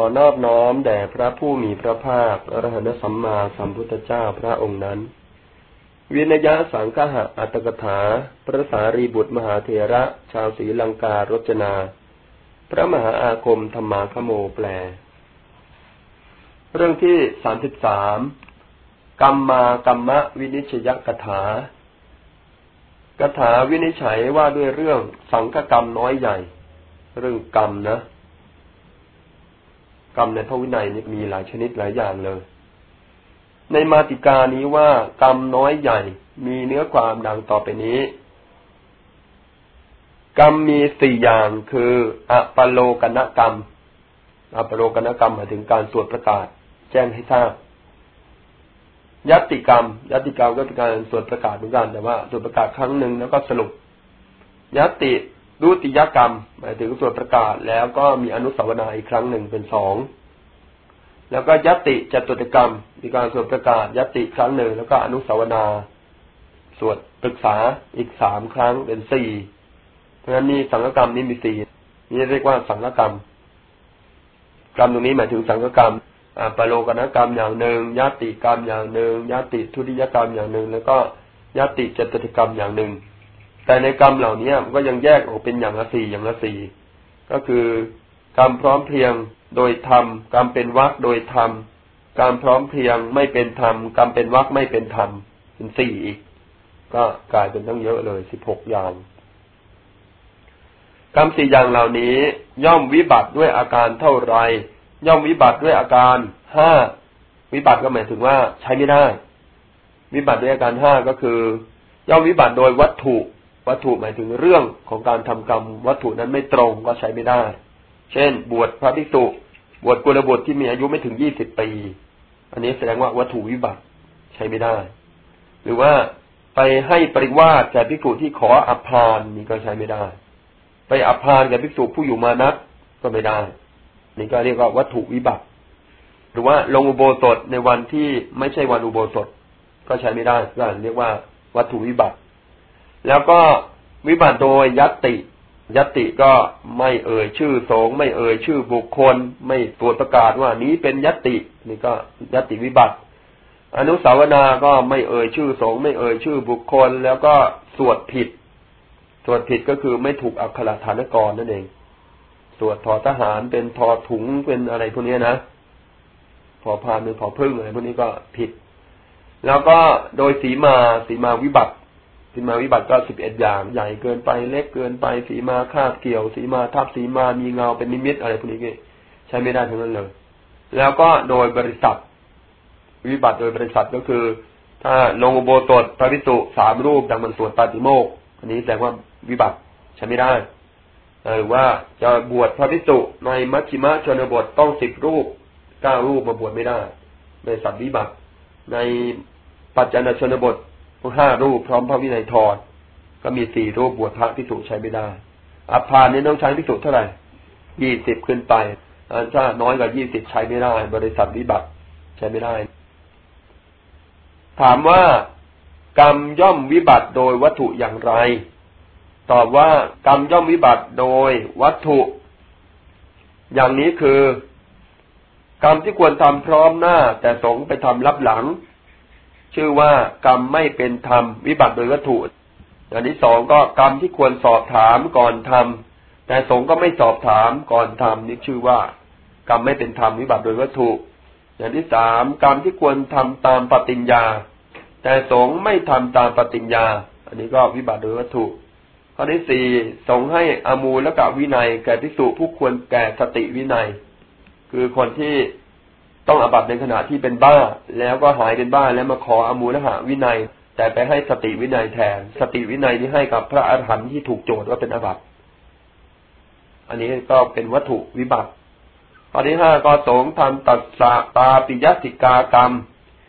อนอบน้อมแด่พระผู้มีพระภาคอรหันตสัมมาสัมพุทธเจ้าพระองค์นั้น วินยะสังฆะอัตถกถา พระสารีบุตรมหาเถระ ชาวศรีลังการจนา พระมหาอาคมธรรมาคโมแปล เรื่องที่สามสิบสามกรรมากรรมะวินิชยกถากถาวินิจฉัยว่าด้วยเรื่องสังฆกรรมน้อยใหญ่ เรื่องกรรมนะ กรรมในพระวินัยนี่มีหลายชนิดหลายอย่างเลย ในมาติกานี้ว่ากรรมน้อยใหญ่มีเนื้อความดังต่อไปนี้ กรรมมีสี่อย่างคืออปโลกนกรรมอปโลกนกรรมหมายถึงการสวดประกาศ แจ้งให้ทราบยัติกรรมยัติกรรมก็เป็นการสวดประกาศเหมือนกันแต่ว่าสวดประกาศครั้งหนึ่งแล้วก็สรุปยัติ รูติยกรรม หมายถึงสวดประกาศ แล้วก็มีอนุสาวนาอีกครั้งหนึ่งเป็นสองแล้วก็ยติจตุตกรรม มีการสวดประกาศยติครั้งหนึ่งแล้วก็อนุสาวนา สวดปรึกษาอีกสามครั้งเป็นสี่เพราะฉะนั้นนี่สังฆกรรมนี่มีสี่นี่เรียกว่าสังฆกรรม กรรมตรงนี้หมายถึงสังฆกรรมปโลกนกรรมอย่างหนึ่งญาติกรรมอย่างหนึ่งญาติทุติยกรรมอย่างหนึ่ง แล้วก็ญาติจตุตกรรมอย่างหนึ่ง แต่ในกรรมเหล่านี้ก็ยังแยกออกเป็นอย่างละสี่อย่างละสี่ก็คือกรรมพร้อมเพียงโดยธรรมกรรมเป็นวักโดยธรรมกรรมพร้อมเพียงไม่เป็นธรรมกรรมเป็นวักไม่เป็นธรรมเป็นสี่อีก ก็กลายเป็นตั้งเยอะเลยสิบหกอย่างกรรมสี่อย่างเหล่านี้ ย่อมวิบัติด้วยอาการเท่าไร ย่อมวิบัติด้วยอาการห้าวิบัติก็หมายถึงว่าใช้ไม่ได้ วิบัติด้วยอาการห้าก็คือ ย่อมวิบัติโดยวัตถุ วัตถุหมายถึงเรื่องของการทำกรรม วัตถุนั้นไม่ตรงก็ใช้ไม่ได้ เช่น บวชพระภิกษุบวชกุลบุตรที่มีอายุไม่ถึงยี่สิบปี อันนี้แสดงว่าวัตถุวิบัติใช้ไม่ได้ หรือว่าไปให้ปริวาสแก่ภิกษุที่ขออภานนี่ก็ใช้ไม่ได้ ไปอภานแก่ภิกษุผู้อยู่มานัดก็ไม่ได้ นี่ก็เรียกว่าวัตถุวิบัติ หรือว่าลงอุโบสถในวันที่ไม่ใช่วันอุโบสถ ก็ใช้ไม่ได้ก็เรียกว่าวัตถุวิบัติ แล้วก็วิบัติโดยยัตติ ยัตติก็ไม่เอ่ยชื่อสงไม่เอ่ยชื่อบุคคล ไม่ตรวจประกาศว่านี้เป็นยัตติ นี่ก็ยัตติวิบัติ อนุสาวนาก็ไม่เอ่ยชื่อสงไม่เอ่ยชื่อบุคคล แล้วก็สวดผิด สวดผิดก็คือไม่ถูกอักขระฐานกรนั่นเอง สวดทอทหารเป็นทอถุงเป็นอะไรพวกนี้นะพอพานเป็นพอพึ่งอะไรพวกนี้ก็ผิด แล้วก็โดยสีมาสีมาวิบัติ สีมาวิบัติก็สิบเอ็ดอย่าง ใหญ่เกินไปเล็กเกินไปสีมาคาบเกี่ยวสีมาทับสีมามีเงาเป็นนิมิตอะไรพวกนี้ใช้ไม่ได้ทั้งนั้นเลย แล้วก็โดยบริษัท วิบัติโดยบริษัทก็คือ ถ้าลงอุโบสถพระภิกษุสามรูปดังมันสวดปาติโมกอันนี้แสดงว่าวิบัติใช้ไม่ได้หรือว่าจะบวชพระภิกษุในมัชชิมะชนบทต้องสิบรูปเก้ารูปมาบวชไม่ได้ ในสัตว์วิบัติในปัจจานชนบท ห้ารูปพร้อมพระวินัยทอดก็มีสี่รูปบวชพระภิกษุใช้ไม่ได้ อัภานนี่ต้องใช้ภิกษุเท่าไหร่ยี่สิบขึ้นไปถ้าน้อยกว่ายี่สิบใช้ไม่ได้ บริษัทวิบัติใช้ไม่ได้ ถามว่ากรรมย่อมวิบัติโดยวัตถุอย่างไร ตอบว่ากรรมย่อมวิบัติโดยวัตถุ อย่างนี้คือ กรรมที่ควรทำพร้อมหน้า แต่สงไปทำรับหลัง ชื่อว่ากรรมไม่เป็นธรรมวิบัติโดยวัตถุอย่างที่สองก็กรรมที่ควรสอบถามก่อนทำแต่สงก็ไม่สอบถามก่อนทำนี่ชื่อว่า กรรมไม่เป็นธรรมวิบัติโดยวัตถุ อย่างที่สามกรรมที่ควรทำตามปฏิญญา แต่สงไม่ทำตามปฏิญญา อันนี้ก็วิบัติโดยวัตถุ ข้อที่สี่สงให้อมูลกับวินัยแก่พิสุผู้ควรแก่สติวินัย คือคนที่ ต้องอาบัติในขณะที่เป็นบ้า แล้วก็หายเป็นบ้าแล้วมาขออมูลหะวินัย แต่ไปให้สติวินัยแทน สติวินัยที่ให้กับพระอรหันต์ที่ถูกโจทย์ว่าเป็นอาบัติ อันนี้ก็เป็นวัตถุวิบัติข้อที่ห้าก็สงทำตัดสะตาปิยสิกากรรม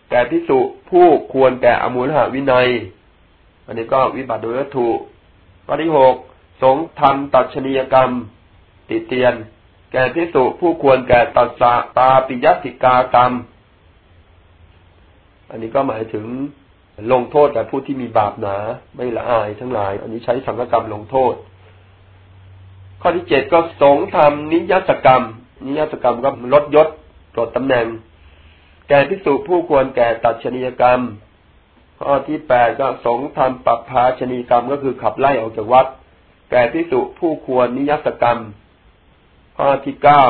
แก่พิสุผู้ควรแก่อมูลหะวินัย อันนี้ก็วิบัติโดยวัตถุข้อที่หกสงทำตัดชนียกรรม ติเตียน แก่พิสุผู้ควรแก่ตัดสะตาปิยสิกากรรม อันนี้ก็หมายถึงลงโทษแก่ผู้ที่มีบาปหนา ไม่ละอายทั้งหลาย อันนี้ใช้สังฆกรรมลงโทษ ข้อที่เจ็ดก็สงทำนิยสกรรม นิยตกรรมก็ลดยศปลดตำแหน่ง แก่พิสุผู้ควรแก่ตัดชนียกรรม ข้อที่แปดก็สงทำปรับภาชนีกรรมก็คือขับไล่ออกจากวัด แก่พิสุผู้ควรนิยตกรรม ข้อที่เก้า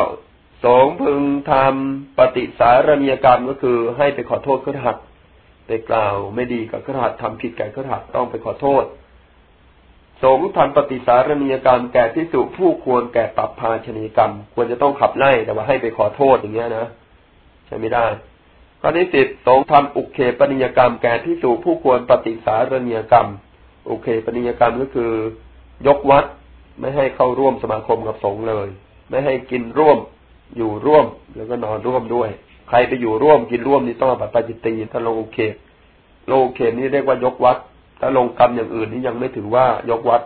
สงพึงทำปฏิสารณียกรรมก็คือให้ไปขอโทษขรหัดไปกล่าวไม่ดีกับขรหัดทำผิดแก่ขรหัดต้องไปขอโทษ สงทำปฏิสารณียกรรมแก่พิสุผู้ควรแก่ปรับพาชนีกรรม ควรจะต้องขับไล่แต่ว่าให้ไปขอโทษอย่างเงี้ยนะใช่ไม่ได้ข้อที่สิบสงทำอุเคปนิยกรรม แก่พิสุผู้ควรปฏิสารณียกรรม อุเคปนิยกรรมก็คือ ยกวัดไม่ให้เข้าร่วมสมาคมกับสงเลย ไม่ให้กินร่วม อยู่ร่วม แล้วก็นอนร่วมด้วย ใครไปอยู่ร่วมกินร่วมนี่ต้องบัตปาจิตตีถ้าลงโอเคลงโอเคนี่เรียกว่ายกวัด ถ้าลงกรรมอย่างอื่นนี่ยังไม่ถือว่ายกวัด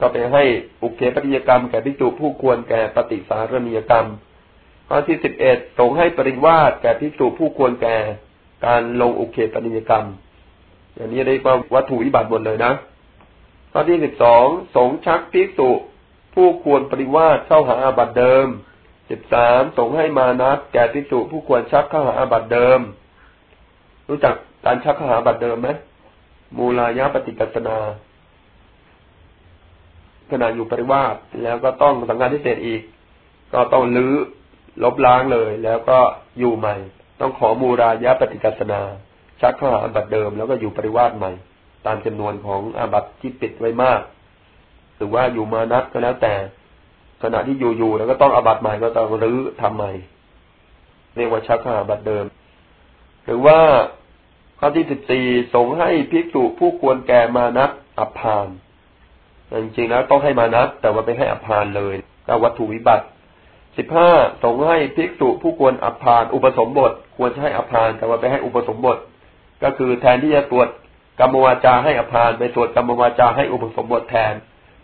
ก็ไปให้อุเคปฏิยกรรม แก่พิจุผู้ควรแก่ปฏิสารณียกรรมข้อที่สิบเอ็ดสงให้ปริวาสแก่พิจุผู้ควรแก่การลงอุเคปฏิยกรรม อย่างนี้เรียกว่าวัตถุวิบัติหมดเลยนะข้อที่สิบสองสงชักพิจุ ผู้ควรปริวาสเข้าหาอาบัติเดิมสิบสามส่งให้มานัดแก่พิสุผู้ควรชักเข้าหาอาบัตรเดิม รู้จักการชักเข้าหาอาบัตรเดิมไหมมูลายะปฏิกัสนาขณะอยู่ปริวาสแล้วก็ต้องสังกาทิเศษอีก ก็ต้องลื้อลบล้างเลย แล้วก็อยู่ใหม่ ต้องขอมูลายะปฏิกัสนา ชักเข้าหาอาบัตรเดิม แล้วก็อยู่ปริวาสใหม่ ตามจำนวนของอาบัตที่ปิดไว้มาก หรือว่าอยู่มานัดก็แล้วแต่ ขณะที่อยู่ๆแล้วก็ต้องอาบัตใหม่ก็ต้องรื้อทำใหม่ เรียกว่าชักขาบัตเดิม หรือว่าข้อที่สิบสี่สงให้ภิกษุผู้ควรแก่มานัดอัพานจริงๆแล้วต้องให้มานัดแต่ว่าไปให้อัพานเลยก็วัตถุวิบัติสิบห้าสงให้ภิกษุผู้ควรอัพาน อุปสมบท ควรจะให้อัพาน แต่ว่าไปให้อุปสมบท ก็คือแทนที่จะตรวจกรรมวาจาให้อภานไปตรวจกรรมวาจาให้อุปสมบทแทน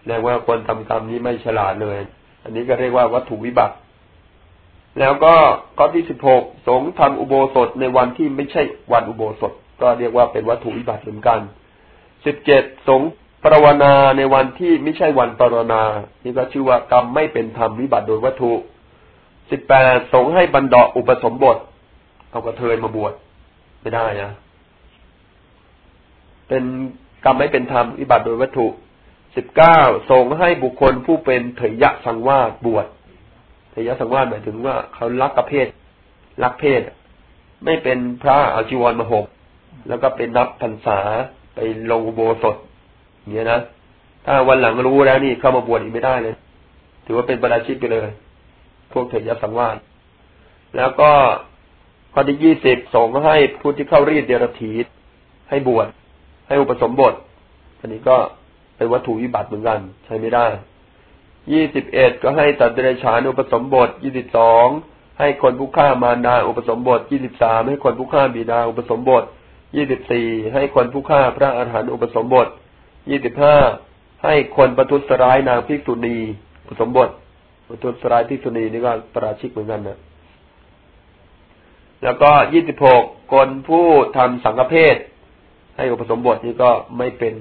แสดงว่าคนทำกรรมนี้ไม่ฉลาดเลย อันนี้ก็เรียกว่าวัตถุวิบัติ แล้วก็ข้อที่สิบหกสงทำอุโบสถในวันที่ไม่ใช่วันอุโบสถ ก็เรียกว่าเป็นวัตถุวิบัติเหมือนกันสิบเจ็ดสงปรวนาในวันที่ไม่ใช่วันปรวนานี่ก็ชื่อว่ากรรมไม่เป็นธรรมวิบัติโดยวัตถุสิบแปดสงให้บรรดาอุปสมบท เอากระเทยมาบวชไม่ได้นะ เป็นกรรมไม่เป็นธรรมวิบัติโดยวัตถุ สิบเก้าส่งให้บุคคลผู้เป็นเถยะสังวาสบวชเถยะสังวาสหมายถึงว่าเขารักกับเพศรักเพศ ไม่เป็นพระอาชีวรมาหกแล้วก็เป็นนับพรรษาไปลงอุโบสถอย่างนี้นะถ้าวันหลังรู้แล้วนี่เข้ามาบวชอีกไม่ได้เลย ถือว่าเป็นประราชิกไปเลย พวกเถยะสังวาสแล้วก็ข้อที่ยี่สิบส่งให้ผู้ที่เข้ารีดเดรธีให้บวชให้อุปสมบทอันนี้ก็ เป็นวัตถุวิบัติเหมือนกัน ใช้ไม่ได้ ยี่สิบเอ็ดก็ให้ตัดเดรัจฉานอุปสมบท ยี่สิบสองให้คนผู้ฆ่ามารดาอุปสมบท ยี่สิบสามให้คนผู้ฆ่าบิดาอุปสมบท ยี่สิบสี่ให้คนผู้ฆ่าพระอาหารหันต์อุปสมบท ยี่สิบห้าให้คนประทุษร้ายนางภิกษุณีอุปสมบทประทุษร้ายภิกษุณีนี่ก็ประราชิกเหมือนกันนะแล้วก็ยี่สิบหกคนผู้ทำสังฆเพศให้อุปสมบทนี่ก็ไม่เป็น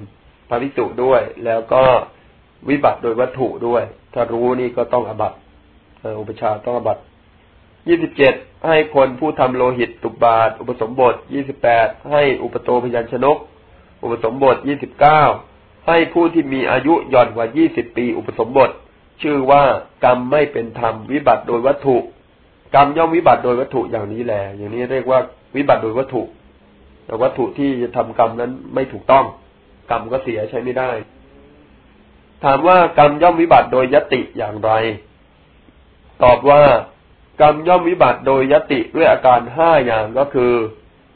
พระภิกษุด้วย แล้วก็วิบัติโดยวัตถุด้วย ถ้ารู้นี่ก็ต้องอบัตอุปชาต้องอบัตยี่สิบเจ็ดให้คนผู้ทำโลหิตตุบาท อุปสมบทยี่สิบแปดให้อุปโตพยัญชนก อุปสมบทยี่สิบเก้าให้ผู้ที่มีอายุย่อนกว่ายี่สิบปี อุปสมบท ชื่อว่ากรรมไม่เป็นธรรมวิบัติโดยวัตถุ กรรมย่อมวิบัติโดยวัตถุอย่างนี้แหละอย่างนี้เรียกว่าวิบัติโดยวัตถุแต่วัตถุที่จะทำกรรมนั้นไม่ถูกต้อง กรรมก็เสียใช้ไม่ได้ ถามว่ากรรมย่อมวิบัติโดยยติอย่างไร ตอบว่ากรรมย่อมวิบัติโดยยติด้วยอาการห้าอย่างก็คือ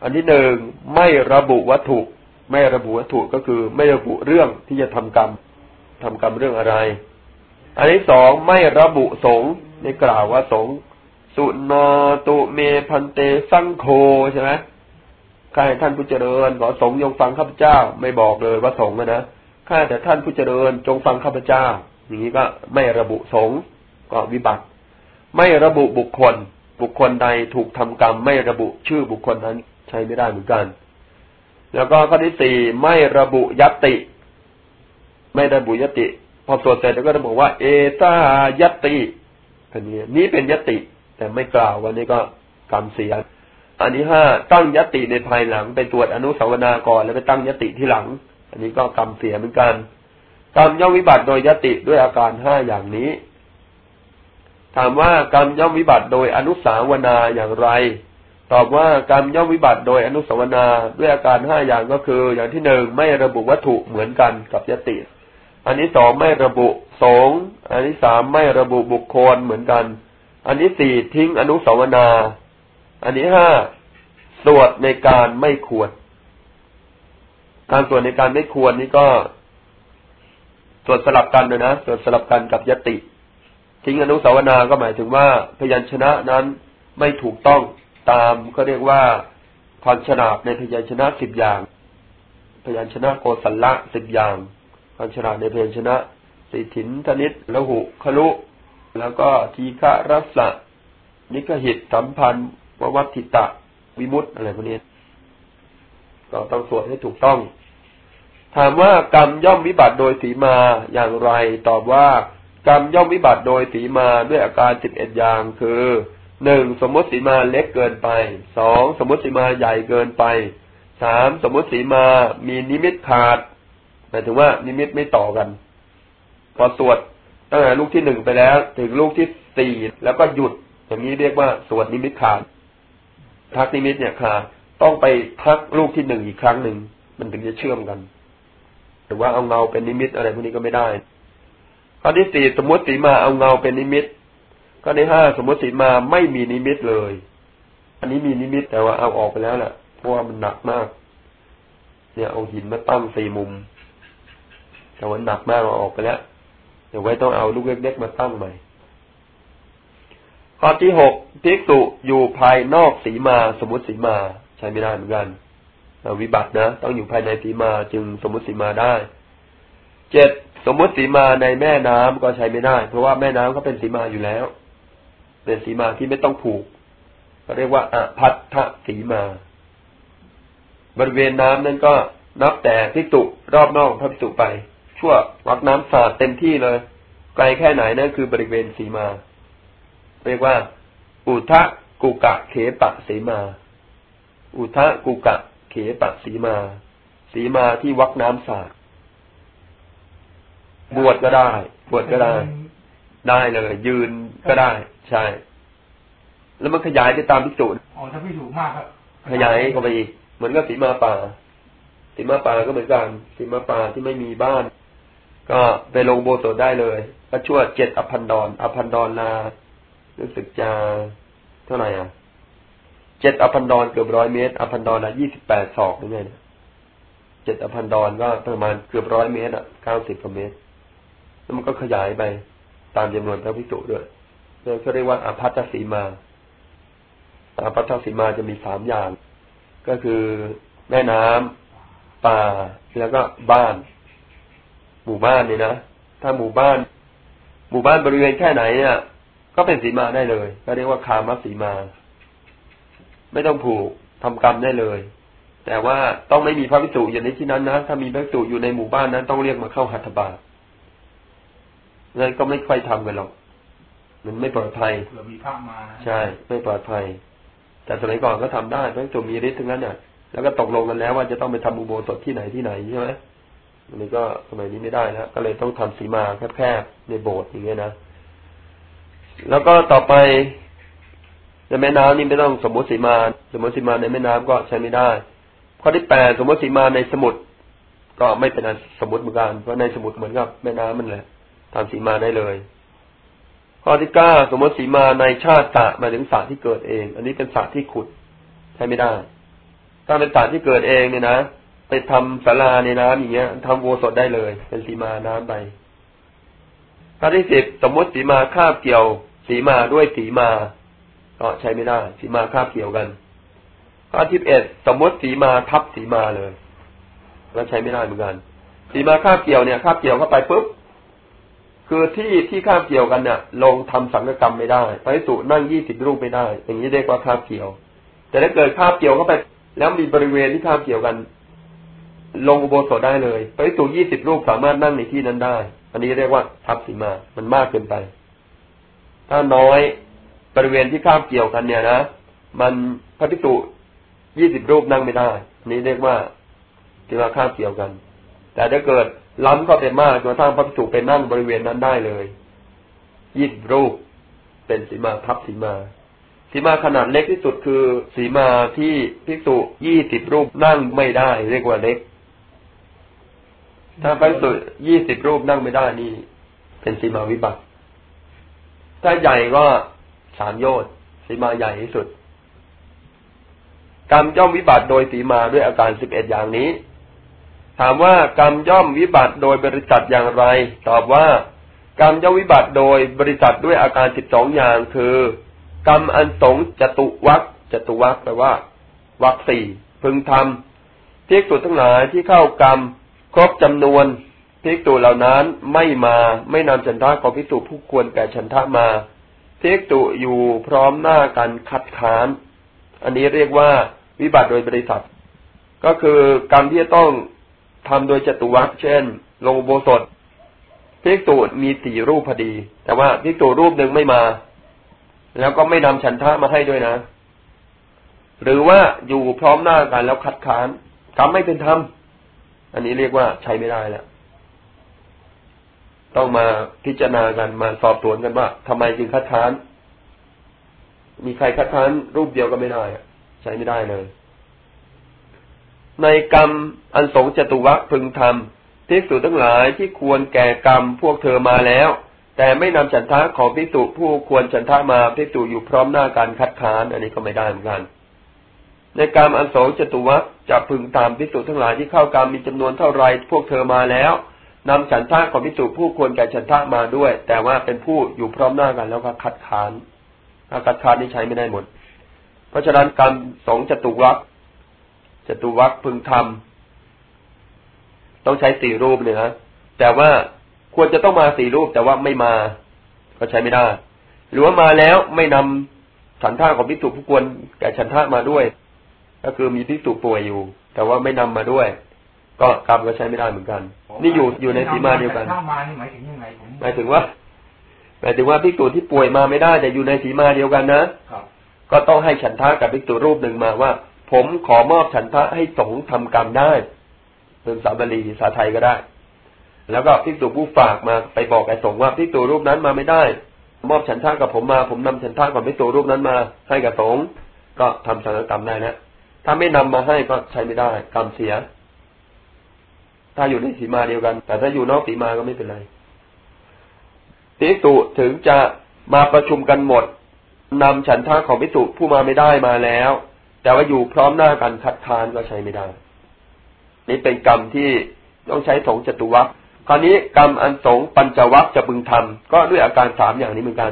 อันที่หนึ่งไม่ระบุวัตถุ ไม่ระบุวัตถุก็คือ ไม่ระบุเรื่องที่จะทำกรรมทำกรรมเรื่องอะไร อันที่สองไม่ระบุสงในกล่าวว่าสงสุนตุเมพันเตสังโคใช่ไหม ข้าให้ท่านผู้เจริญขอสงยงฟังข้าพเจ้า ไม่บอกเลยว่าสงนะข้าแต่ท่านผู้เจริญจงฟังข้าพเจ้า อย่างนี้ก็ไม่ระบุสงก็วิบัติ ไม่ระบุบุคคล บุคคลใดถูกทำกรรม ไม่ระบุชื่อบุคคลนั้น ใช้ไม่ได้เหมือนกัน แล้วก็ข้อที่สี่ไม่ระบุยติ ไม่ระบุยติ พอสวดเสร็จแล้วก็จะบอกว่า เอตายติอันนี้นี่เป็นยติ แต่ไม่กล่าววันนี้ก็กรรมเสีย อันนี้ห้าตั้งยติในภายหลัง ไปตรวจอนุสาวนาก่อนแล้วไปตั้งยติที่หลัง อันนี้ก็กรรมเสียเหมือนกันกรรมย่อมวิบัติโดยยติด้วยอาการห้าอย่างนี้ ถามว่ากรรมย่อมวิบัติโดยอนุสาวนาอย่างไร ตอบว่ากรรมย่อมวิบัติโดยอนุสาวนาด้วยอาการห้าอย่างก็คือ อย่างที่หนึ่งไม่ระบุวัตถุเหมือนกันกับยติ อันนี้สองไม่ระบุสงอันนี้สามไม่ระบุบุคคลเหมือนกัน อันนี้สี่ทิ้งอนุสาวนา อันนี้ห้าสวดในการไม่ควร การสวดในการไม่ควรนี่ก็สวดสลับกันเลยนะสวดสลับกันกับยติ ทิ้งอนุสาวนาก็หมายถึงว่าพยัญชนะนั้นไม่ถูกต้องตามเขาเรียกว่าพันชนาในพยัญชนะสิบอย่าง พยัญชนะโกสัลละสิบอย่างพันชนาในพยัญชนะสิถินธนิตละหุคลุ แล้วก็ทีฆะรัสะนิกหิตสัมพันธ์ ววัตถิตะวิมุตอะไรพวกนี้ก็ต้องสวดให้ถูกต้อง ถามว่ากรรมย่อมวิบัติโดยสีมาอย่างไร ตอบว่ากรรมย่อมวิบัติโดยสีมาด้วยอาการสิบเอ็ดอย่างคือหนึ่งสมมติสีมาเล็กเกินไปสองสมมติสีมาใหญ่เกินไปสามสมมติสีมามีนิมิตขาดหมายถึงว่านิมิตไม่ต่อกัน พอสวดตั้งแต่ลูกที่หนึ่งไปแล้ว ถึงลูกที่สี่แล้วก็หยุด อย่างนี้เรียกว่าสวดนิมิตขาด ทักนิมิตเนี่ยขาดต้องไปทักลูกที่หนึ่งอีกครั้งหนึ่งมันถึงจะเชื่อมกัน หรือว่าเอาเงาเป็นนิมิตอะไรพวกนี้ก็ไม่ได้ ข้อที่สี่สมมติสีมาเอาเงาเป็นนิมิต ข้อที่ห้าสมมติสีมาไม่มีนิมิตเลย อันนี้มีนิมิตแต่ว่าเอาออกไปแล้วแหละเพราะว่ามันหนักมาก เนี่ยเอาหินมาตั้งสี่มุม แต่ว่าหนักมากเอาออกไปแล้วเดี๋ยวไว้ต้องเอาลูกเล็กๆมาตั้งใหม่ ข้อที่หกภิกษุอยู่ภายนอกสีมาสมมติสีมา ใช้ไม่ได้เหมือนกันวิบัตินะ ต้องอยู่ภายในสีมาจึงสมมติสีมาได้เจ็ดสมมติสีมาในแม่น้ำก็ใช้ไม่ได้ เพราะว่าแม่น้ำก็เป็นสีมาอยู่แล้ว เป็นสีมาที่ไม่ต้องผูกก็เรียกว่าอภัททสีมา บริเวณน้ำนั้นก็นับแต่พิจุรอบนอกพระพิจุไป ชั่ววักน้ำสาดเต็มที่เลย ไกลแค่ไหนนั่นคือบริเวณสีมา เรียกว่า อุทะกุกะเขปะสีมา อุทะกุกะเขปะสีมา สีมาที่วักน้ำสาดบวชก็ได้ บวชก็ได้ ได้เลย ยืนก็ได้ ใช่ แล้วมันขยายไปตามพิสูจน์อ๋อถ้าพิสูจน์มากครับขยายเข้าไปอีกเหมือนกับสีมาป่าสีมาป่าก็เหมือนกันสีมาป่าที่ไม่มีบ้าน ก็ไปลงโบสถ์ได้เลย ก็ชั่วเจ็ดอภันดรอภันดรนา รู้สึกจะเท่าไหร่อะเจ็ดอพันดอนเกือบร้อยเมตรอพันดอนละยี่สิบแปดศอกหรือไงเจ็ดอพันดอนก็ประมาณเกือบร้อยเมตรอะเก้าสิบกว่าเมตร แล้วมันก็ขยายไปตามจำนวนพระพิจุด้วยนี่เขาเรียกว่าอภัตสีมาอภัตสีมาจะมีสามอย่าง ก็คือแม่น้ำป่า แล้วก็บ้าน หมู่บ้านเนี่ยนะ ถ้าหมู่บ้าน หมู่บ้านบริเวณแค่ไหนเนี่ย ก็เป็นสีมาได้เลย ก็เรียกว่าคามสีมา ไม่ต้องผูกทำกรรมได้เลย แต่ว่าต้องไม่มีพระภิกษุอยู่ในที่นั้นนะถ้ามีพระภิกษุอยู่ในหมู่บ้านนั้นต้องเรียกมาเข้าหัตถบาตงั้นก็ไม่ค่อยทำกันหรอกมันไม่ปลอดภัยเผื่อมีพระมาใช่ ไม่ปลอดภัย แต่สมัยก่อนก็ทำได้พระภิกษุมีฤทธิ์ทั้งนั้นเนี่ยแล้วก็ตกลงกันแล้วว่าจะต้องไปทำอุโบสถที่ไหนที่ไหนใช่ไหมอันนี้ก็สมัยนี้ไม่ได้แล้วก็เลยต้องทำสีมาแคบๆในโบสถ์อย่างเงี้ยนะ แล้วก็ต่อไปในแม่น้ำนี่ไม่ต้องสมมติสีมา สมมติสีมาในแม่น้ำก็ใช้ไม่ได้ ข้อที่แปดสมมติสีมาในสมุทรก็ไม่เป็นสมมติเหมือนกันเพราะในสมุทรเหมือนกับแม่น้ำมันแหละทำสีมาได้เลย ข้อที่เก้าสมมติสีมาในชาติตะมาถึงสระที่เกิดเอง อันนี้เป็นสระที่ขุดใช้ไม่ได้ ถ้าเป็นสระที่เกิดเองเนี่ยนะไปทำศาลาในน้ำอย่างเงี้ยทำโวสดได้เลย เป็นสีมาน้ำไป ข้อที่สิบสมมติสีมาคาบเกี่ยว สีมาด้วยสีมา ก็ใช้ไม่ได้ สีมาคาบเกี่ยวกัน ข้อที่เอ็ดสมมติสีมาทับสีมาเลย แล้วใช้ไม่ได้เหมือนกัน สีมาคาบเกี่ยวเนี่ยคาบเกี่ยวเข้าไปปุ๊บคือที่ที่คาบเกี่ยวกันเนี่ยลงทำสังกกรรมไม่ได้ไปสุนั่งยี่สิบรูปไม่ได้ อย่างนี้เรียกว่าคาบเกี่ยว แต่ถ้าเกิดคาบเกี่ยวเข้าไป แล้วมีบริเวณที่คาบเกี่ยวกัน ลงอุโบสถได้เลยไปสุยี่สิบรูปสามารถนั่งในที่นั้นได้ อันนี้เรียกว่าทับสีมา มันมากเกินไป ถ้าน้อยบริเวณที่ข้ามเกี่ยวกันเนี่ยนะ มันพระภิกษุยี่สิบรูปนั่งไม่ได้ นี่เรียกว่าที่ว่าข้ามเกี่ยวกัน แต่ถ้าเกิดล้ำเข้าไปมากจนทั้งพระภิกษุไปนั่งบริเวณนั้นได้เลยยี่สิบรูป เป็นสีมาทับสีมาสีมาขนาดเล็กที่สุดคือสีมาที่ภิกษุยี่สิบรูปนั่งไม่ได้ เรียกว่าเล็ก ถ้าพระภิกษุยี่สิบรูปนั่งไม่ได้นี่ เป็นสีมาวิบัติ ถ้าใหญ่ก็สามโยชน์สีมาใหญ่ที่สุด กรรมย่อมวิบัติโดยสีมาด้วยอาการสิบเอ็ดอย่างนี้ ถามว่ากรรมย่อมวิบัติโดยบริษัทอย่างไร ตอบว่ากรรมย่อมวิบัติโดยบริษัทด้วยอาการสิบสองอย่างคือ กรรมอันสงจตุวัคจตุวัคแปลว่าวัคสี่พึงทำพิกตุทั้งหลายที่เข้ากรรม ครบจำนวนพิกตุเหล่านั้นไม่มาไม่นำฉันทะของพิกตุผู้ควรแก่ฉันทะมาเทกตุอยู่พร้อมหน้ากันคัดค้าน อันนี้เรียกว่าวิบัติโดยบริษัท ก็คือกรรมที่จะต้องทำโดยจตุวัคเช่น ลงโบสถพิกตุมีสี่รูปพอดี แต่ว่าพิกตุรูปหนึ่งไม่มา แล้วก็ไม่นำฉันทะมาให้ด้วยนะ หรือว่าอยู่พร้อมหน้ากันแล้วคัดค้านกรรมไม่เป็นธรรม อันนี้เรียกว่าใช้ไม่ได้แล้วต้องมาพิจารณากันมาสอบสวนกันว่าทำไมจึงคัดค้าน มีใครคัดค้านรูปเดียวก็ไม่ได้ใช้ไม่ได้เลย ในกรรมอันสงจตุวะพึงทำภิกษุทั้งหลายที่ควรแก่กรรมพวกเธอมาแล้ว แต่ไม่นำฉันทะของภิกษุผู้ควรฉันทะมาภิกษุอยู่พร้อมหน้าการคัดค้าน อันนี้ก็ไม่ได้เหมือนกัน ในกรรมอันสงจตุวะ จะพึงตามภิกษุทั้งหลายที่เข้ากรรมมีจำนวนเท่าไรพวกเธอมาแล้วนำฉันทะของพิจุผู้ควรแก่ฉันทะมาด้วย แต่ว่าเป็นผู้อยู่พร้อมหน้ากันแล้วก็คัดค้านถ้าคัดค้านนี่ใช้ไม่ได้หมด เพราะฉะนั้นการสองจตุวัคจตุวัคพึงทำต้องใช้สี่รูปเนี่ยนะแต่ว่าควรจะต้องมาสี่รูปแต่ว่าไม่มา ก็ใช้ไม่ได้ หรือว่ามาแล้วไม่นำฉันท่าของพิจุผู้ควรแก่ฉันท่ามาด้วย ก็คือมีพิจุป่วยอยู่ แต่ว่าไม่นำมาด้วย ก็กรรมก็ใช้ไม่ได้เหมือนกัน นี่อยู่อยู่ในสีมาเดียวกันมานี่หมายถึงยังไงผมหมายถึงว่าหมายถึงว่าพิกตุที่ป่วยมาไม่ได้ แต่อยู่ในสีมาเดียวกันนะก็ต้องให้ฉันทะกับพิกตุรูปหนึ่งมาว่า ผมขอมอบฉันทะให้สงฆ์ทำกรรมได้เป็นสาบาลีสาไทยก็ได้ แล้วก็พิกตุผู้ฝากมาไปบอกไอ้สงฆ์ว่าพิกตุรูปนั้นมาไม่ได้ มอบฉันทะกับผมมา ผมนำฉันทะกับพิกตุรูปนั้นมา ให้กับสงฆ์ก็ทำสังฆกรรมได้นะ ถ้าไม่นำมาให้ก็ใช้ไม่ได้ กรรมเสีย ถ้าอยู่ในสีมาเดียวกัน แต่ถ้าอยู่นอกสีมาก็ไม่เป็นไรพิสุถึงจะมาประชุมกันหมดนำฉันท่าของพิสุผู้มาไม่ได้มาแล้ว แต่ว่าอยู่พร้อมหน้ากันคัดค้านก็ใช้ไม่ได้ นี่เป็นกรรมที่ต้องใช้สงจตุวัคคราวนี้กรรมอันสงปัญจวัคจะบึงทำก็ด้วยอาการสามอย่างนี้เหมือนกัน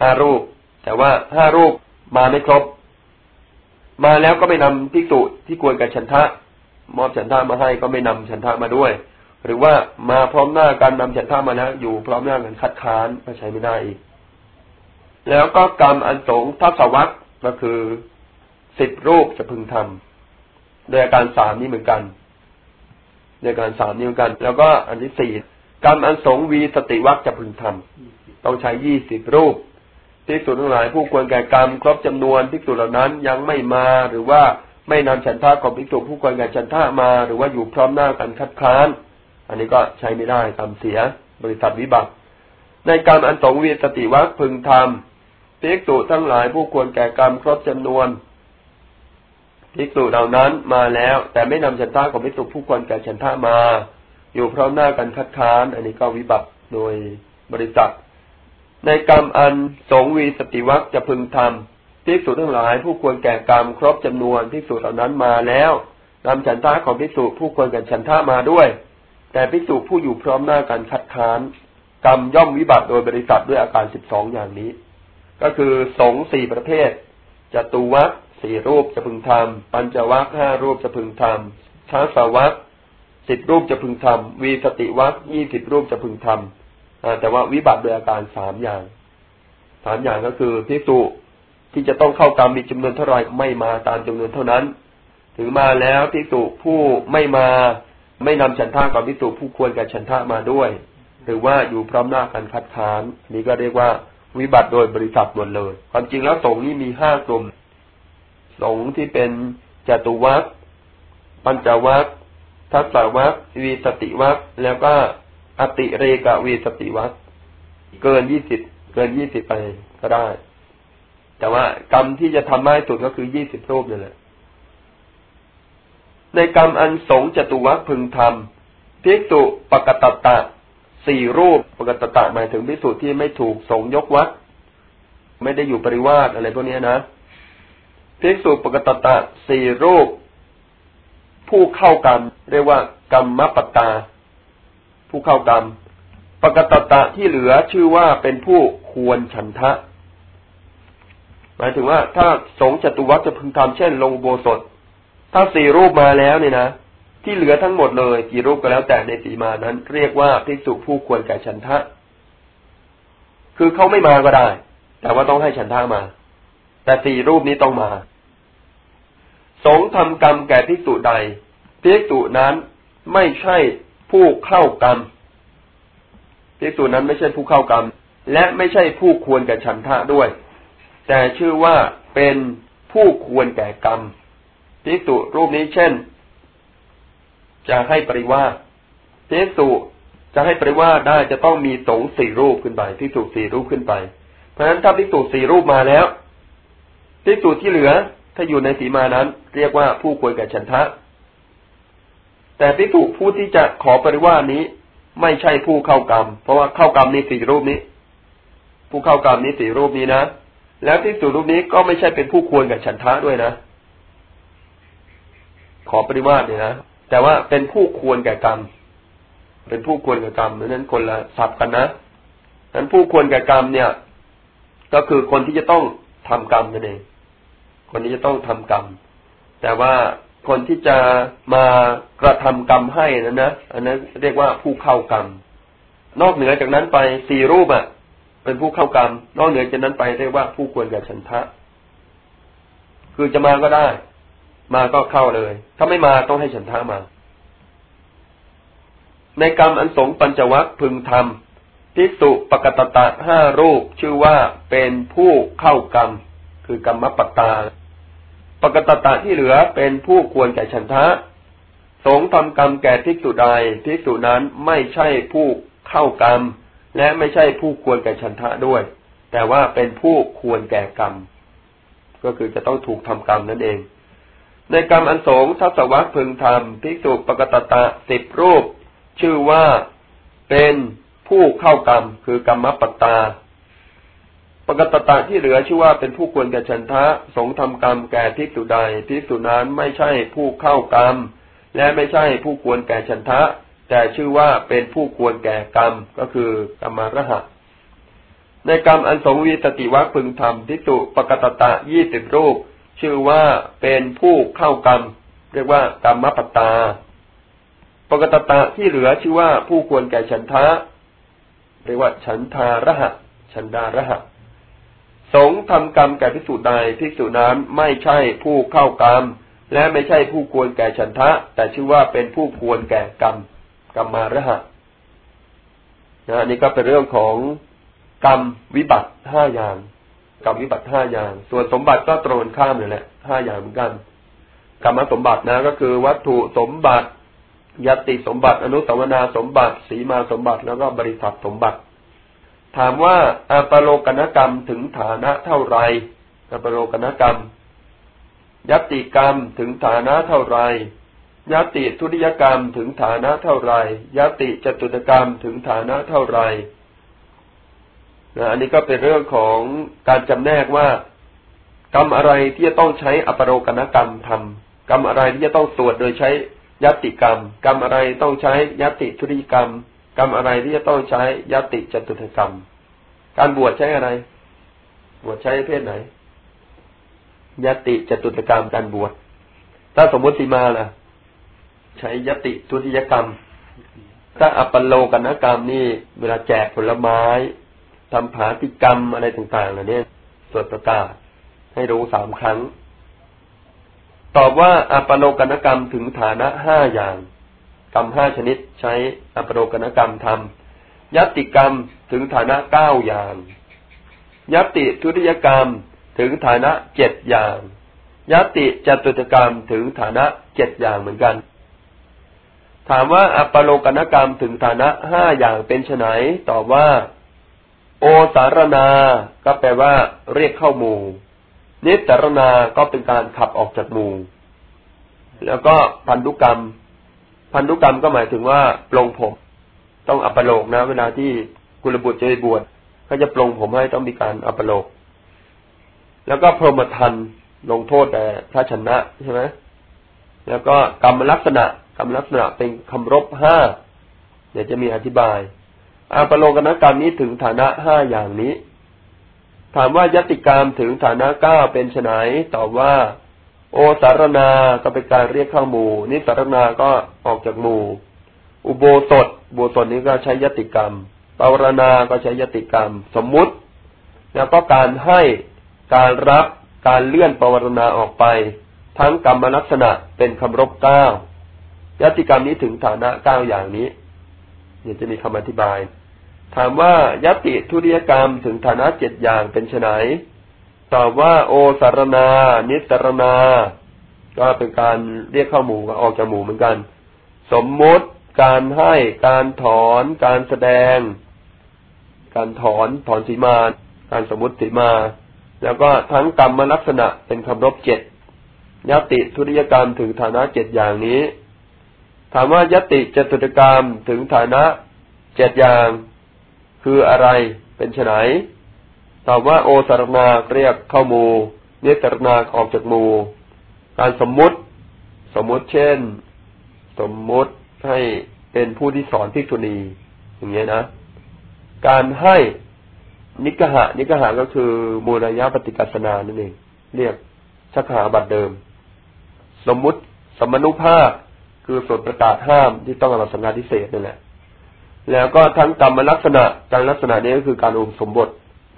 ห้ารูปแต่ว่าห้ารูปมาไม่ครบ มาแล้วก็ไม่นำพิสุที่ควรกับฉันทะ มอบฉันทามาให้ก็ไม่นำฉันทามาด้วย หรือว่ามาพร้อมหน้ากันนำฉันทามาแล้วอยู่พร้อมหน้ากันคัดค้านก็ใช้ไม่ได้อีก แล้วก็กรรมอันสงทัศวัตก็คือสิบรูปจะพึงทำโดยอาการสามนี้เหมือนกันโดยการสามนี้เหมือนกัน แล้วก็อันที่สี่กรรมอันสงวีสติวัตจะพึงทำต้องใช้ยี่สิบรูป พิสูจทั้งหลายผู้ควรแก่กรรมครบจำนวนพิสูจเหล่านั้นยังไม่มาหรือว่าไม่นำฉันทะของภิกษุผู้ควรแก่ฉันทะมา หรือว่าอยู่พร้อมหน้ากันคัดค้าน อันนี้ก็ใช้ไม่ได้ทำเสีย บริษัทวิบัติ ในการอันสงวีสติวัคพึงทำภิกษุทั้งหลายผู้ควรแก่กรรมครบจำนวนภิกษุเหล่านั้นมาแล้ว แต่ไม่นำฉันทะของภิกษุผู้ควรแก่ฉันทะมา อยู่พร้อมหน้ากันคัดค้าน อันนี้ก็วิบัติโดยบริษัท ในกรรมอันสงวีสติวัคจะพึงทำภิกษุทั้งหลาย ผู้ควรแก่กรรมครบจำนวนภิกษุเหล่านั้นมาแล้วนำฉันทะของภิกษุผู้ควรแก่ฉันทะมาด้วย แต่ภิกษุผู้อยู่พร้อมหน้ากันคัดค้าน กรรมย่อมวิบัติโดยบริษัทด้วยอาการสิบสองอย่างนี้ ก็คือสงสี่ประเภทจตุวัคสี่รูปจะพึงทำปัญจวัคห้ารูปจะพึงทำช้าสาวัคสิบรูปจะพึงทำวีสติวัคยี่สิบรูปจะพึงทำ แต่ว่าวิบัติโดยอาการสามอย่างสามอย่างก็คือภิกษุที่จะต้องเข้ากรรมมีจำนวนเท่าไรไม่มาตามจำนวนเท่านั้น ถึงมาแล้วพิสุผู้ไม่มาไม่นำฉันท่ากับพิสุผู้ควรกับฉันทามาด้วย หรือว่าอยู่พร้อมหน้ากันคัดค้านนี้ก็เรียกว่าวิบัติโดยบริษัทหมดเลย ความจริงแล้วสงฆ์นี่มีห้ากลุ่ม สงฆ์ที่เป็นจตุวัคปัญจวัคทัศวัควีสติวัคแล้วก็ อติเรกวีสติวัคเกินยี่สิบเกินยี่สิบไปก็ได้ แต่ว่ากรรมที่จะทำมากสุดก็คือยี่สิบรูปนี่แหละในกรรมอันสงจตุวัคพึงทำภิกษุปกตตะสี่รูปปกตตะหมายถึงภิกษุที่ไม่ถูกสงยกวัดไม่ได้อยู่ปริวาสอะไรพวกนี้นะภิกษุปกตตะสี่รูป ผู้เข้ากรรม เรียกว่ากรรมมปตา ผู้เข้ากรรม ปกตตะที่เหลือชื่อว่าเป็นผู้ควรฉันทะ หมายถึงว่า ถ้าสงจตุวัตจะพึงทำเช่น ลงโบสถ ถ้าสี่รูปมาแล้วเนี่ยนะที่เหลือทั้งหมดเลยกี่รูปก็แล้วแต่ในสีมานั้น เรียกว่าภิกษุผู้ควรแก่ฉันทะ คือเขาไม่มาก็ได้ แต่ว่าต้องให้ฉันทะมา แต่สี่รูปนี้ต้องมา สงทำกรรมแก่ภิกษุใดภิกษุนั้นไม่ใช่ ผู้เข้ากรรมภิกษุนั้นไม่ใช่ผู้เข้ากรรม และไม่ใช่ผู้ควรแก่ฉันทะด้วย แต่ชื่อว่าเป็นผู้ควรแก่กรรมภิกษุรูปนี้เช่น จะให้ปริวาสเทสุจะให้ปริวาสได้จะต้องมีสงสี่รูปขึ้นไปพิสูจสี่รูปขึ้นไป เพราะฉะนั้นถ้าพิสูจสี่รูปมาแล้วพิสูจที่เหลือถ้าอยู่ในสีมานั้น เรียกว่าผู้ควรแก่ฉันทะ แต่พิสูจผู้ที่จะขอปริวาสนี้ ไม่ใช่ผู้เข้ากรรม เพราะว่าเข้ากรรมนี้สี่รูปนี้ ผู้เข้ากรรมนี้สี่รูปนี้นะแล้วพิสูจรูปนี้ก็ไม่ใช่เป็นผู้ควรกับฉันทะด้วยนะ ขอปริวาสเนี่ยนะแต่ว่าเป็นผู้ควรแก่กรรม เป็นผู้ควรแก่กรรมนั้นคนละสับกันนะนั้นผู้ควรแก่กรรมเนี่ย ก็คือคนที่จะต้องทำกรรมนั่นเองคนที่จะต้องทำกรรม แต่ว่า คนที่จะมากระทำกรรมให้นั้นนะอันนั้นเรียกว่าผู้เข้ากรรม นอกเหนือจากนั้นไปสี่รูปอะ เป็นผู้เข้ากรรม นอกเหนือจากนั้นไปเรียกว่าผู้ควรแก่ฉันทะ คือจะมาก็ได้ มาก็เข้าเลย ถ้าไม่มาต้องให้ฉันทะมา ในกรรมอันสงปัญจวัคพึงทำพิสุปกตตะห้ารูปชื่อว่าเป็นผู้เข้ากรรม คือกรรมปตา กตตะที่เหลือเป็นผู้ควรแก่ฉันทะ สงทำกรรมแก่ภิกษุใดภิกษุนั้นไม่ใช่ผู้เข้ากรรม และไม่ใช่ผู้ควรแก่ฉันทะด้วย แต่ว่าเป็นผู้ควรแก่กรรม ก็คือจะต้องถูกทำกรรมนั่นเอง ในกรรมอันสงทัศวัคพึงทำภิกษุปกตตะสิบรูป ชื่อว่าเป็นผู้เข้ากรรมคือกรรมปตา ปกตตะที่เหลือชื่อว่าเป็นผู้ควรแก่ฉันทะ สงทำกรรมแก่ภิกษุใดภิกษุนั้นไม่ใช่ผู้เข้ากรรม และไม่ใช่ผู้ควรแก่ฉันทะ แต่ชื่อว่าเป็นผู้ควรแก่กรรมก็คือกรรมรหะในกรรมอันสงวีตติวัคพึงทำภิกษุปกตตะยี่สิบรูป ชื่อว่าเป็นผู้เข้ากรรม เรียกว่ากรรมปตา ปกตตะที่เหลือชื่อว่าผู้ควรแก่ฉันทะ เรียกว่าฉันทาระหะ ฉันดาระหะ สงทำกรรมแก่ภิกษุใดภิกษุนั้นไม่ใช่ผู้เข้ากรรม และไม่ใช่ผู้ควรแก่ฉันทะ แต่ชื่อว่าเป็นผู้ควรแก่กรรมกรรมาระหะนะนี่ก็เป็นเรื่องของกรรมวิบัติห้าอย่างกรรมวิบัติห้าอย่าง ส่วนสมบัติก็ตรงข้ามเลยแหละห้าอย่างเหมือนกันกรรมสมบัตินะก็คือ วัตถุสมบัติยติสมบัติ อนุสวนาสมบัติ สีมาสมบัติแล้วก็บริษัทสมบัติ ถามว่าอัปโลกนกรรมถึงฐานะเท่าไรอัปโลกนกรรมยติกรรมถึงฐานะเท่าไรยติทุติยกรรมถึงฐานะเท่าไรยติจตุตกรรมถึงฐานะเท่าไรนะอันนี้ก็เป็นเรื่องของการจำแนกว่ากรรมอะไรที่จะต้องใช้อปโรกนกรรมทำกรรมอะไรที่จะต้องสวดโดยใช้ยติกรรม กรรมอะไรต้องใช้ยติทุริยกรรม กรรมอะไรที่จะต้องใช้ยติจตุถกรรม การบวชใช้อะไร บวชใช้เพศไหนยติจตุถกรรมการบวชถ้าสมมติมาล่ะ ใช้ยติทุติยกรรม ถ้าอัปโลกนกรรมนี่ เวลาแจกผลไม้ทำผาติกรรมอะไรต่างๆเหล่านี้สวดประกาศให้รู้สามครั้ง ตอบว่าอัปโลกนกรรมถึงฐานะห้าอย่าง กรรมห้าชนิดใช้อปโลกนกรรมทำยัตติกรรมถึงฐานะเก้าอย่างยติทุติยกรรมถึงฐานะเจ็ดอย่างยติจตุตกรรมถึงฐานะเจ็ดอย่างเหมือนกัน ถามว่าอปโลกนกรรมถึงฐานะห้าอย่างเป็นไนตอบว่า โอสารนา ก็แปลว่า เรียกเข้าหมู่ นิสารนาก็เป็นการขับออกจากหมู่ แล้วก็พันธุกรรม พันธุกรรมก็หมายถึงว่าปลงผม ต้องอัปโลกนะ เวลาที่กุลบุตรจะไปบวชเขาจะปลงผมให้ต้องมีการอัปโลก แล้วก็พรหมทันลงโทษแต่พระชนะใช่ไหมแล้วก็กรรมลักษณะกรรมลักษณะเป็นคำรบห้าเดี๋ยวจะมีอธิบายอาปโลกนกรรมนี้ถึงฐานะห้าอย่างนี้ ถามว่ายติกรรมถึงฐานะเก้าเป็นไนตอบว่า โอสารนาก็เป็นการเรียกเข้าหมู่ นิสารนาก็ออกจากหมู่ อุโบสถโบสถนี้ก็ใช้ยติกรรมปารณาก็ใช้ยติกรรม สมมุติ แล้วก็การให้การรับการเลื่อนปวารณาออกไป ทั้งกรรมลักษณะเป็นคำรบเก้ายติกรรมนี้ถึงฐานะเก้าอย่างนี้เดี๋ยวจะมีคำอธิบาย ถามว่ายติทุริยกรรมถึงฐานะเจ็ดอย่างเป็นไฉน ตอบว่าโอสารนา นิสารนา ก็เป็นการเรียกเข้าหมู่ออกจากหมู่เหมือนกัน สมมติการให้การถอนการแสดง การถอนถอนสีมา การสมมติสีมา แล้วก็ทั้งกรรมลักษณะเป็นคำรบเจ็ดยติทุริยกรรมถึงฐานะเจ็ดอย่างนี้ ถามว่ายติจตุตกรรมถึงฐานะเจ็ดอย่าง คืออะไรเป็นไน ตอบว่าโอสารนาเรียกเข้ามูเนตรนาออกจากมู การสมมุติ สมมุติเช่น สมมุติให้เป็นผู้ที่สอนพิกษุณี อย่างเงี้ยนะ การให้นิกหะ นิกหะก็คือมูลยะปฏิกัสนานั่นเอง เรียกชักหาบัตรเดิม สมมุติสมนุภาพคือส่วนประกาศห้ามที่ต้องรับสังฆาทิเศษนั่นแหละ แล้วก็ทั้งกรรมลักษณะการลักษณะนี้ก็คือการอุปสมบท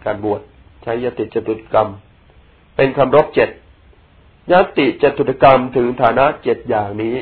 การบวชใช้ยติจตุกรรม เป็นคำรบเจ็ดยติจตุกรรมถึงฐานะเจ็ดอย่างนี้